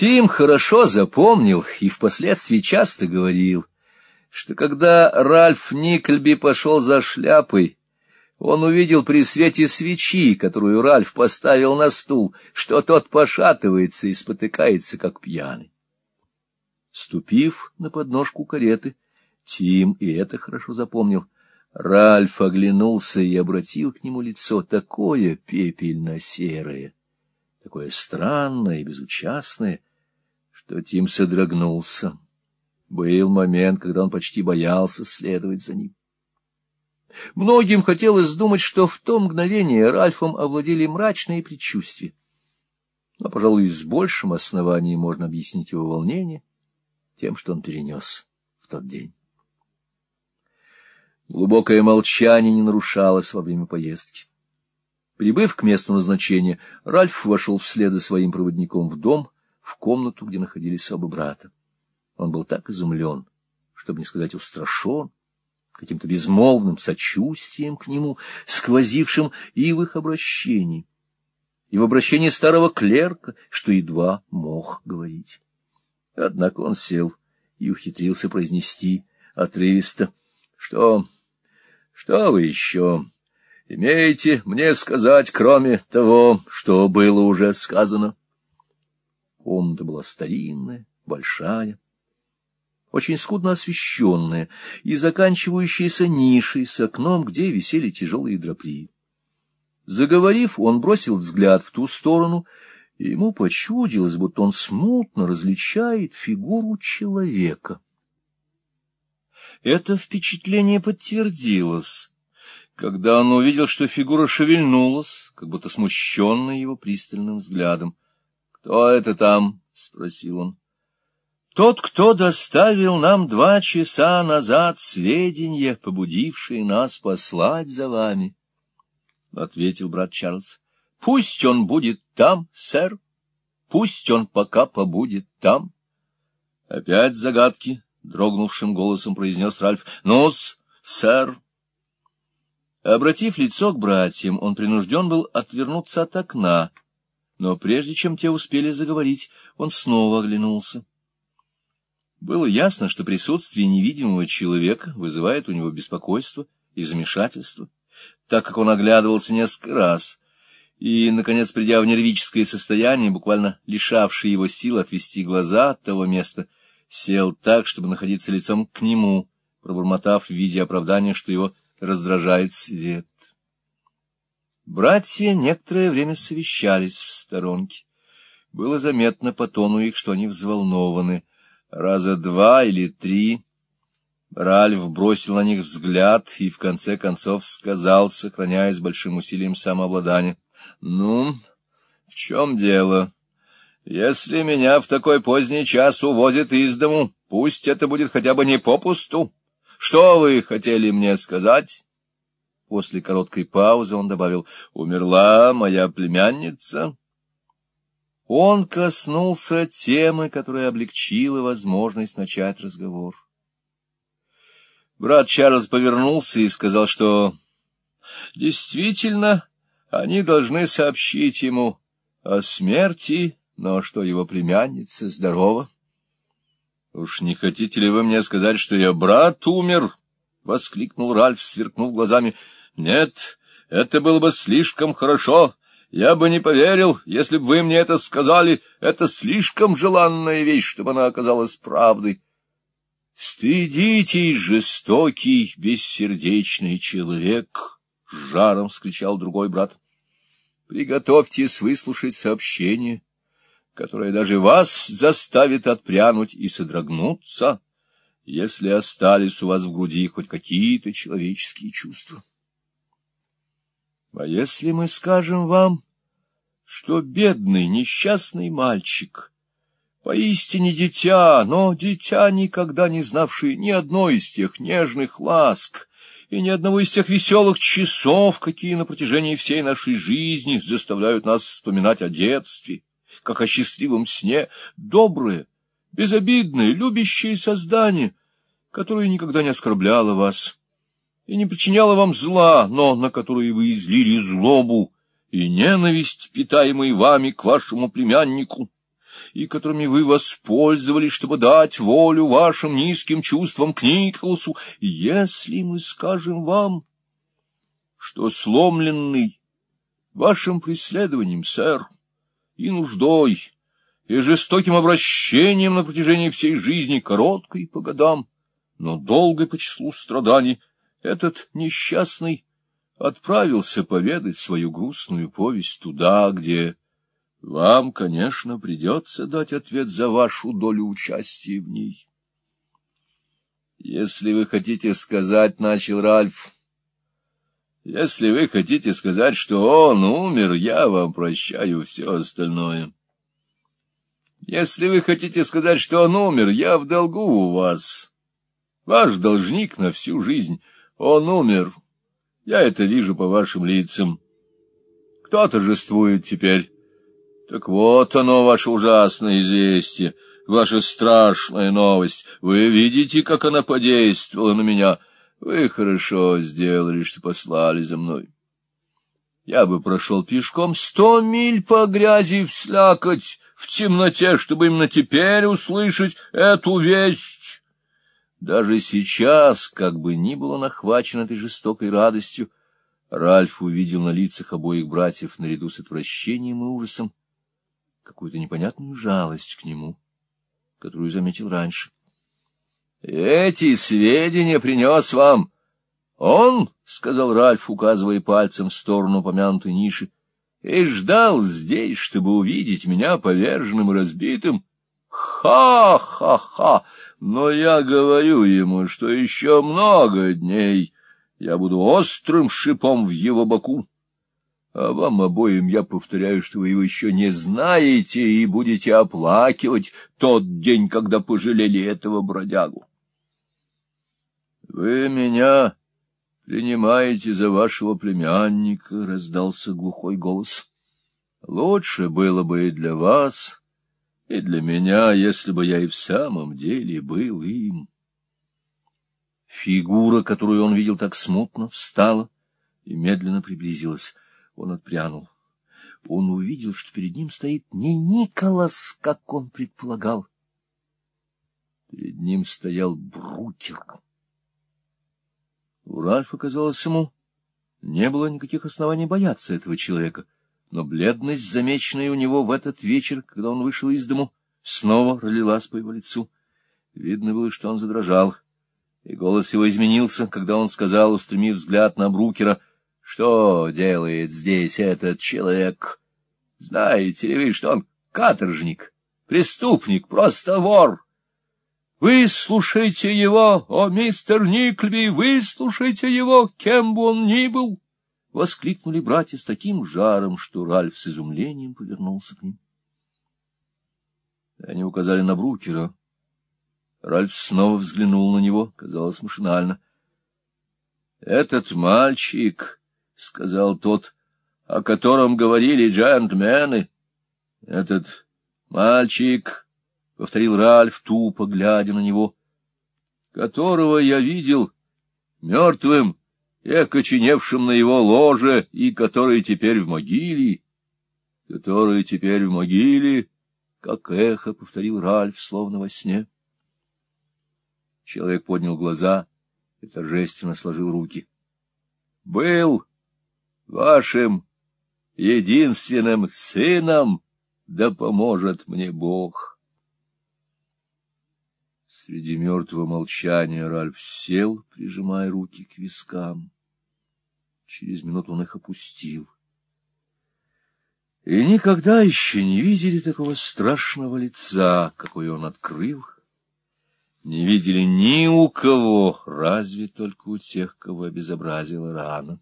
Тим хорошо запомнил и впоследствии часто говорил, что когда Ральф Никльби пошел за шляпой, он увидел при свете свечи, которую Ральф поставил на стул, что тот пошатывается и спотыкается, как пьяный. Ступив на подножку кареты, Тим и это хорошо запомнил. Ральф оглянулся и обратил к нему лицо такое пепельно-серое, такое странное и безучастное, что Тим содрогнулся. Был момент, когда он почти боялся следовать за ним. Многим хотелось думать, что в то мгновение Ральфом овладели мрачные предчувствия. Но, пожалуй, с большим основанием можно объяснить его волнение тем, что он перенес в тот день. Глубокое молчание не нарушалось во время поездки. Прибыв к месту назначения, Ральф вошел вслед за своим проводником в дом, в комнату, где находились оба брата. Он был так изумлен, чтобы не сказать устрашен, каким-то безмолвным сочувствием к нему, сквозившим и в их обращении, и в обращении старого клерка, что едва мог говорить. Однако он сел и ухитрился произнести отрывисто, что... Что вы еще имеете мне сказать, кроме того, что было уже сказано? Комната была старинная, большая, очень скудно освещенная и заканчивающаяся нишей с окном, где висели тяжелые драпли. Заговорив, он бросил взгляд в ту сторону, и ему почудилось, будто он смутно различает фигуру человека. Это впечатление подтвердилось, когда он увидел, что фигура шевельнулась, как будто смущенная его пристальным взглядом. — Кто это там? — спросил он. Тот, кто доставил нам два часа назад сведения, побудившие нас послать за вами, — ответил брат Чарльз. — Пусть он будет там, сэр, пусть он пока побудет там. Опять загадки, — дрогнувшим голосом произнес Ральф. — Ну-с, сэр. Обратив лицо к братьям, он принужден был отвернуться от окна, но прежде чем те успели заговорить, он снова оглянулся. Было ясно, что присутствие невидимого человека вызывает у него беспокойство и замешательство, так как он оглядывался несколько раз, и, наконец, придя в нервическое состояние, буквально лишавший его сил отвести глаза от того места, сел так, чтобы находиться лицом к нему, пробормотав в виде оправдания, что его раздражает свет. Братья некоторое время совещались в сторонке. Было заметно по тону их, что они взволнованы — Раза два или три Ральф бросил на них взгляд и в конце концов сказал, сохраняя с большим усилием самообладания, — Ну, в чем дело? Если меня в такой поздний час увозят из дому, пусть это будет хотя бы не попусту. Что вы хотели мне сказать? После короткой паузы он добавил, — Умерла моя племянница. Он коснулся темы, которая облегчила возможность начать разговор. Брат Чарльз повернулся и сказал, что действительно они должны сообщить ему о смерти, но что его племянница здорова. — Уж не хотите ли вы мне сказать, что ее брат умер? — воскликнул Ральф, сверкнув глазами. — Нет, это было бы слишком хорошо. Я бы не поверил, если бы вы мне это сказали. Это слишком желанная вещь, чтобы она оказалась правдой. Стыдитесь, жестокий, бессердечный человек! — с жаром вскричал другой брат. — Приготовьтесь выслушать сообщение, которое даже вас заставит отпрянуть и содрогнуться, если остались у вас в груди хоть какие-то человеческие чувства. А если мы скажем вам, что бедный несчастный мальчик, поистине дитя, но дитя, никогда не знавший ни одной из тех нежных ласк и ни одного из тех веселых часов, какие на протяжении всей нашей жизни заставляют нас вспоминать о детстве, как о счастливом сне, доброе, безобидное, любящее создание, которое никогда не оскорбляло вас, и не причиняла вам зла, но на которые вы излили злобу и ненависть, питаемые вами к вашему племяннику, и которыми вы воспользовались, чтобы дать волю вашим низким чувствам к Николасу, если мы скажем вам, что сломленный вашим преследованием, сэр, и нуждой, и жестоким обращением на протяжении всей жизни, короткой по годам, но долгой по числу страданий, этот несчастный отправился поведать свою грустную повесть туда, где вам, конечно, придется дать ответ за вашу долю участия в ней. Если вы хотите сказать, — начал Ральф, — если вы хотите сказать, что он умер, я вам прощаю все остальное. Если вы хотите сказать, что он умер, я в долгу у вас. Ваш должник на всю жизнь. Он умер. Я это вижу по вашим лицам. Кто торжествует теперь? Так вот оно, ваше ужасное известие, ваша страшная новость. Вы видите, как она подействовала на меня. Вы хорошо сделали, что послали за мной. Я бы прошел пешком сто миль по грязи вслякать в темноте, чтобы именно теперь услышать эту весть. Даже сейчас, как бы ни был он охвачен этой жестокой радостью, Ральф увидел на лицах обоих братьев наряду с отвращением и ужасом какую-то непонятную жалость к нему, которую заметил раньше. — Эти сведения принес вам он, — сказал Ральф, указывая пальцем в сторону помянутой ниши, — и ждал здесь, чтобы увидеть меня поверженным и разбитым. Ха-ха-ха! Но я говорю ему, что еще много дней я буду острым шипом в его боку. А вам обоим я повторяю, что вы его еще не знаете и будете оплакивать тот день, когда пожалели этого бродягу. — Вы меня принимаете за вашего племянника, — раздался глухой голос. — Лучше было бы и для вас, и для меня, если бы я и в самом деле был им. Фигура, которую он видел так смутно, встала и медленно приблизилась. Он отпрянул. Он увидел, что перед ним стоит не Николас, как он предполагал. Перед ним стоял Брукер. У Ральфа, казалось ему, не было никаких оснований бояться этого человека, но бледность, замеченная у него в этот вечер, когда он вышел из дому, снова разлилась по его лицу. Видно было, что он задрожал, и голос его изменился, когда он сказал, устремив взгляд на Брукера — что делает здесь этот человек? Знаете ли вы, что он каторжник, преступник, просто вор? Выслушайте его, о, мистер Никльби, выслушайте его, кем бы он ни был! — воскликнули братья с таким жаром, что Ральф с изумлением повернулся к ним. Они указали на Брукера. Ральф снова взглянул на него, казалось, машинально. — Этот мальчик — сказал тот, — о котором говорили джентльмены. — Этот мальчик, — повторил Ральф, тупо глядя на него, — которого я видел мертвым и окоченевшим на его ложе, и который теперь в могиле, который теперь в могиле, как эхо, — повторил Ральф, словно во сне. Человек поднял глаза и торжественно сложил руки. — Был вашим единственным сыном, да поможет мне Бог. Среди мертвого молчания Ральф сел, прижимая руки к вискам. Через минуту он их опустил. И никогда еще не видели такого страшного лица, какое он открыл. Не видели ни у кого, разве только у тех, кого обезобразила рана.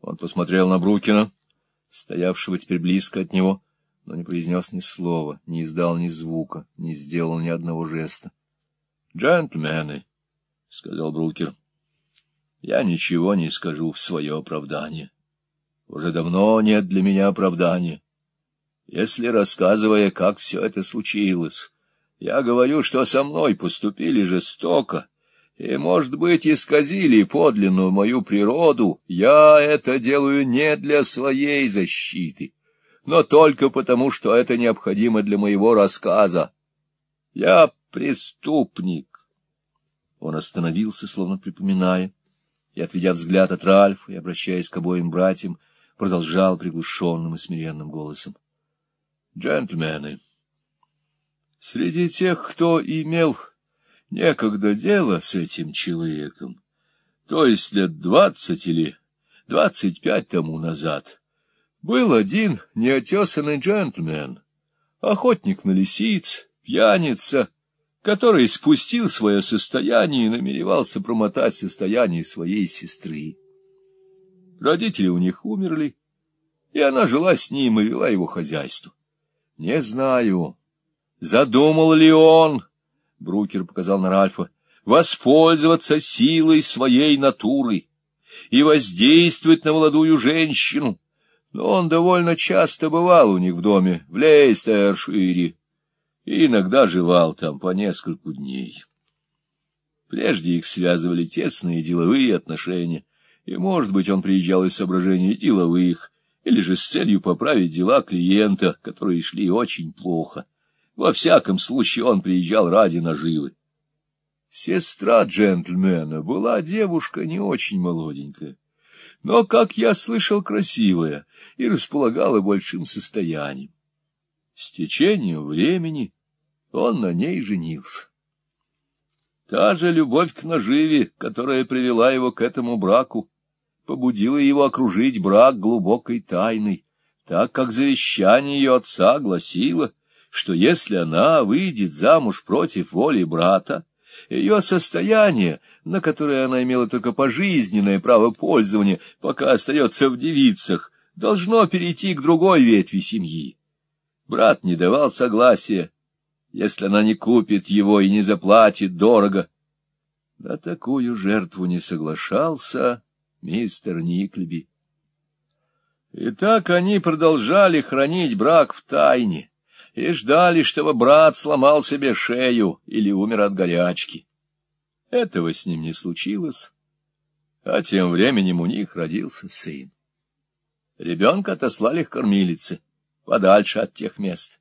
Он посмотрел на Брукина, стоявшего теперь близко от него, но не произнес ни слова, не издал ни звука, не сделал ни одного жеста. — Джентльмены, — сказал Брукер, — я ничего не скажу в свое оправдание. Уже давно нет для меня оправдания. Если, рассказывая, как все это случилось, я говорю, что со мной поступили жестоко, и, может быть, исказили подлинную мою природу, я это делаю не для своей защиты, но только потому, что это необходимо для моего рассказа. Я преступник. Он остановился, словно припоминая, и, отведя взгляд от Ральфа и обращаясь к обоим братьям, продолжал приглушенным и смиренным голосом. — Джентльмены, среди тех, кто имел некогда дело с этим человеком, то есть лет двадцать или двадцать пять тому назад, был один неотесанный джентльмен, охотник на лисиц, пьяница, который спустил свое состояние и намеревался промотать состояние своей сестры. Родители у них умерли, и она жила с ним и вела его хозяйство. Не знаю, задумал ли он, — Брукер показал на Ральфа, — воспользоваться силой своей натуры и воздействовать на молодую женщину, но он довольно часто бывал у них в доме в Лейстершире и иногда жевал там по нескольку дней. Прежде их связывали тесные деловые отношения, и, может быть, он приезжал из соображений деловых, или же с целью поправить дела клиента, которые шли очень плохо. Во всяком случае, он приезжал ради наживы. Сестра джентльмена была девушка не очень молоденькая, но, как я слышал, красивая и располагала большим состоянием. С течением времени он на ней женился. Та же любовь к наживе, которая привела его к этому браку, побудила его окружить брак глубокой тайной, так как завещание ее отца гласило, что если она выйдет замуж против воли брата, ее состояние, на которое она имела только пожизненное право пользования, пока остается в девицах, должно перейти к другой ветви семьи. Брат не давал согласия, если она не купит его и не заплатит дорого. На такую жертву не соглашался мистер Никлеби. И так они продолжали хранить брак в тайне и ждали, чтобы брат сломал себе шею или умер от горячки. Этого с ним не случилось, а тем временем у них родился сын. Ребенка отослали к кормилице, подальше от тех мест.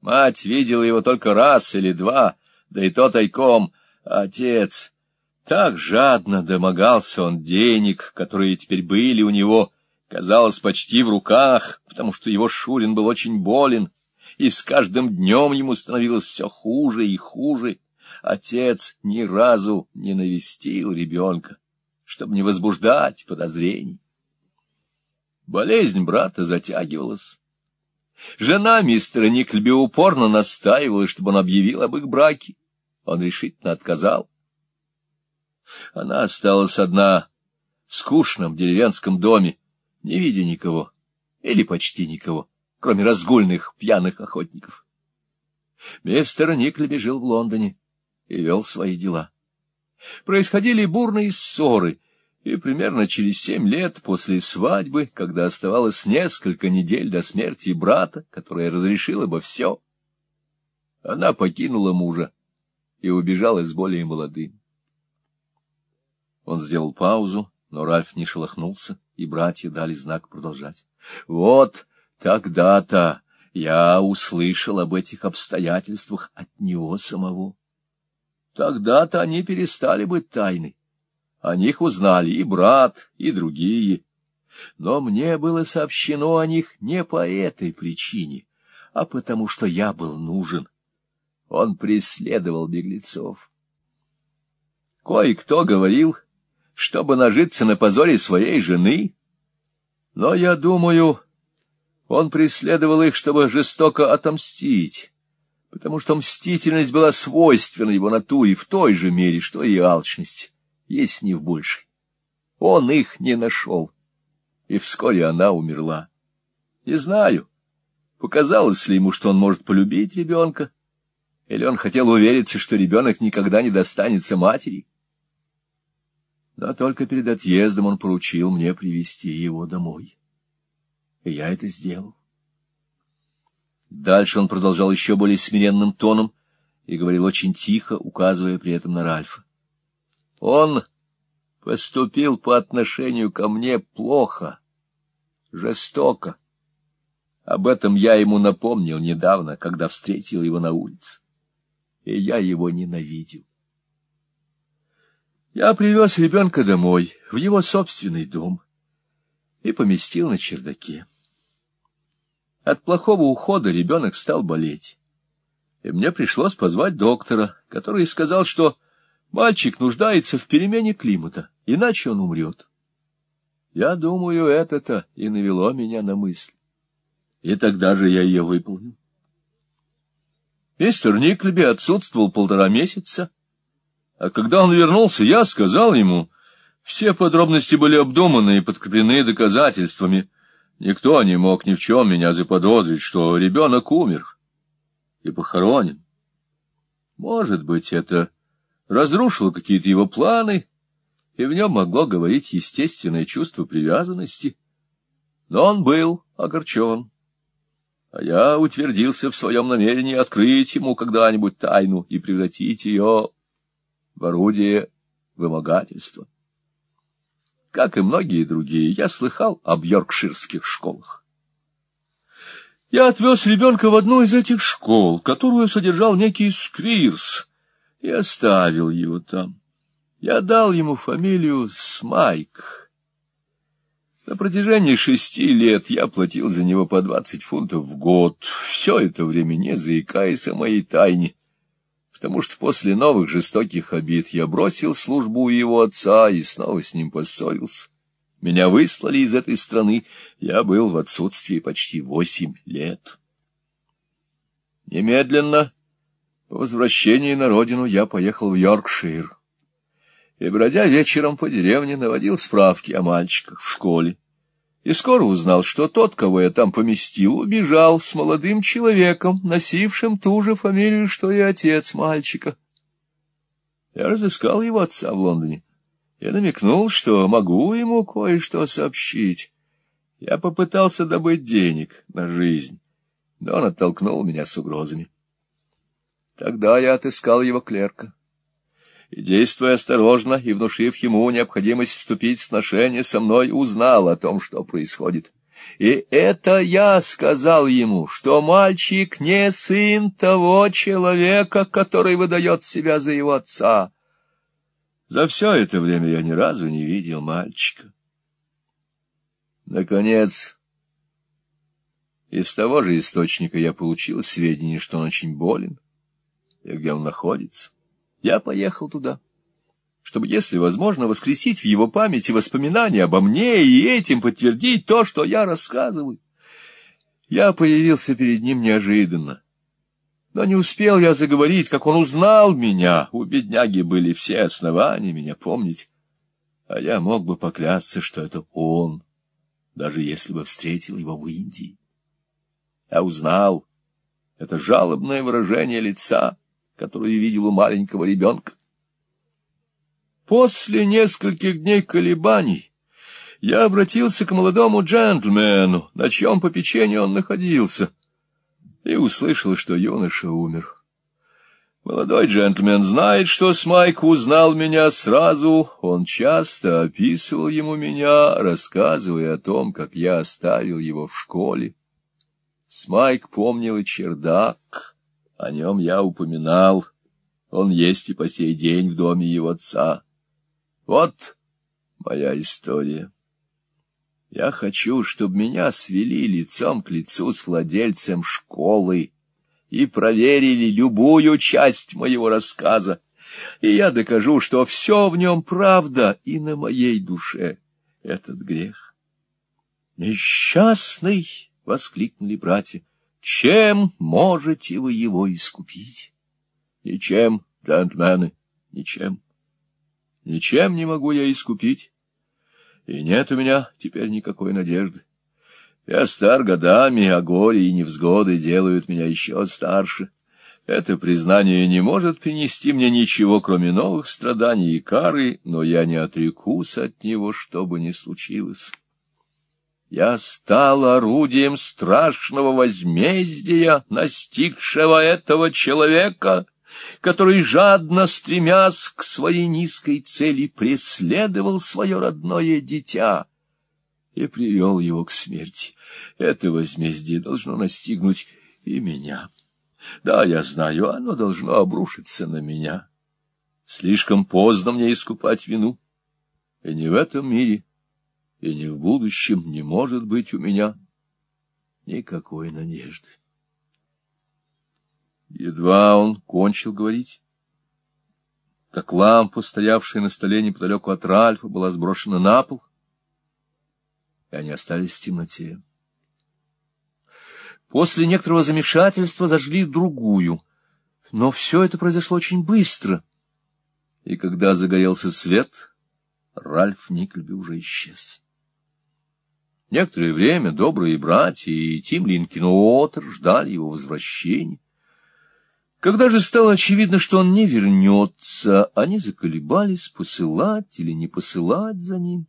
Мать видела его только раз или два, да и то тайком. Отец... Так жадно домогался он денег, которые теперь были у него, казалось, почти в руках, потому что его Шурин был очень болен, и с каждым днем ему становилось все хуже и хуже. Отец ни разу не навестил ребенка, чтобы не возбуждать подозрений. Болезнь брата затягивалась. Жена мистера Никльби упорно настаивала, чтобы он объявил об их браке. Он решительно отказал. Она осталась одна в скучном деревенском доме, не видя никого, или почти никого кроме разгульных пьяных охотников. Мистер Никлеби жил в Лондоне и вел свои дела. Происходили бурные ссоры, и примерно через семь лет после свадьбы, когда оставалось несколько недель до смерти брата, которая разрешила бы все, она покинула мужа и убежала с более молодым. Он сделал паузу, но Ральф не шелохнулся, и братья дали знак продолжать. — Вот Тогда-то я услышал об этих обстоятельствах от него самого. Тогда-то они перестали быть тайной. О них узнали и брат, и другие. Но мне было сообщено о них не по этой причине, а потому что я был нужен. Он преследовал беглецов. Кое-кто говорил, чтобы нажиться на позоре своей жены, но я думаю, он преследовал их, чтобы жестоко отомстить, потому что мстительность была свойственна его натуре в той же мере, что и алчность, есть не в большей. Он их не нашел, и вскоре она умерла. Не знаю, показалось ли ему, что он может полюбить ребенка, или он хотел увериться, что ребенок никогда не достанется матери. Но только перед отъездом он поручил мне привести его домой и я это сделал. Дальше он продолжал еще более смиренным тоном и говорил очень тихо, указывая при этом на Ральфа. Он поступил по отношению ко мне плохо, жестоко. Об этом я ему напомнил недавно, когда встретил его на улице. И я его ненавидел. Я привез ребенка домой, в его собственный дом, и поместил на чердаке. От плохого ухода ребенок стал болеть, и мне пришлось позвать доктора, который сказал, что мальчик нуждается в перемене климата, иначе он умрет. Я думаю, это-то и навело меня на мысль. И тогда же я ее выполнил. Мистер Никлеби отсутствовал полтора месяца, а когда он вернулся, я сказал ему, все подробности были обдуманы и подкреплены доказательствами. Никто не мог ни в чем меня заподозрить, что ребенок умер и похоронен. Может быть, это разрушило какие-то его планы, и в нем могло говорить естественное чувство привязанности. Но он был огорчен. А я утвердился в своем намерении открыть ему когда-нибудь тайну и превратить ее в орудие вымогательства. Как и многие другие, я слыхал об йоркширских школах. Я отвез ребенка в одну из этих школ, которую содержал некий Сквирс, и оставил его там. Я дал ему фамилию Смайк. На протяжении шести лет я платил за него по двадцать фунтов в год, все это время не заикаясь о моей тайне, потому что после новых жестоких обид я бросил службу у его отца и снова с ним поссорился. Меня выслали из этой страны, я был в отсутствии почти восемь лет. Немедленно, по возвращении на родину, я поехал в Йоркшир и, бродя вечером по деревне, наводил справки о мальчиках в школе. И скоро узнал, что тот, кого я там поместил, убежал с молодым человеком, носившим ту же фамилию, что и отец мальчика. Я разыскал его отца в Лондоне и намекнул, что могу ему кое-что сообщить. Я попытался добыть денег на жизнь, но он оттолкнул меня с угрозами. Тогда я отыскал его клерка и, действуя осторожно и внушив ему необходимость вступить в сношение со мной, узнал о том, что происходит. И это я сказал ему, что мальчик не сын того человека, который выдает себя за его отца. За все это время я ни разу не видел мальчика. Наконец, из того же источника я получил сведения, что он очень болен и где он находится. Я поехал туда, чтобы, если возможно, воскресить в его памяти воспоминания обо мне и этим подтвердить то, что я рассказываю. Я появился перед ним неожиданно. Но не успел я заговорить, как он узнал меня. У бедняги были все основания меня помнить. А я мог бы поклясться, что это он, даже если бы встретил его в Индии. Я узнал это жалобное выражение лица, которую видел у маленького ребенка. После нескольких дней колебаний я обратился к молодому джентльмену, на чьем попечении он находился, и услышал, что юноша умер. Молодой джентльмен знает, что Смайк узнал меня сразу. Он часто описывал ему меня, рассказывая о том, как я оставил его в школе. Смайк помнил и чердак, о нем я упоминал. Он есть и по сей день в доме его отца. Вот моя история. Я хочу, чтобы меня свели лицом к лицу с владельцем школы и проверили любую часть моего рассказа, и я докажу, что все в нем правда, и на моей душе этот грех. «Несчастный!» — воскликнули братья. Чем можете вы его искупить? Ничем, джентльмены, ничем. Ничем не могу я искупить. И нет у меня теперь никакой надежды. Я стар годами, а горе и невзгоды делают меня еще старше. Это признание не может принести мне ничего, кроме новых страданий и кары, но я не отрекусь от него, что бы ни случилось. Я стал орудием страшного возмездия, настигшего этого человека, который, жадно стремясь к своей низкой цели, преследовал свое родное дитя. и привел его к смерти. Это возмездие должно настигнуть и меня. Да, я знаю, оно должно обрушиться на меня. Слишком поздно мне искупать вину. И не в этом мире, и не в будущем не может быть у меня никакой надежды. Едва он кончил говорить, как лампа, стоявшая на столе неподалеку от Ральфа, была сброшена на пол, и они остались в темноте. После некоторого замешательства зажгли другую, но все это произошло очень быстро, и когда загорелся свет, Ральф Никльби уже исчез. Некоторое время добрые братья и Тим Линкин Уотер ждали его возвращения. Когда же стало очевидно, что он не вернется, они заколебались, посылать или не посылать за ним.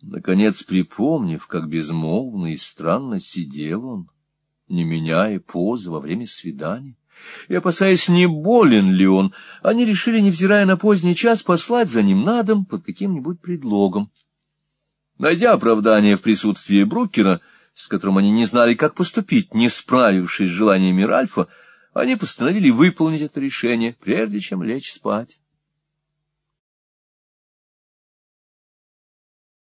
Наконец, припомнив, как безмолвно и странно сидел он, не меняя позы во время свидания, и, опасаясь, не болен ли он, они решили, невзирая на поздний час, послать за ним на дом под каким-нибудь предлогом. Найдя оправдание в присутствии Брукера, с которым они не знали, как поступить, не справившись с желаниями Ральфа, они постановили выполнить это решение, прежде чем лечь спать.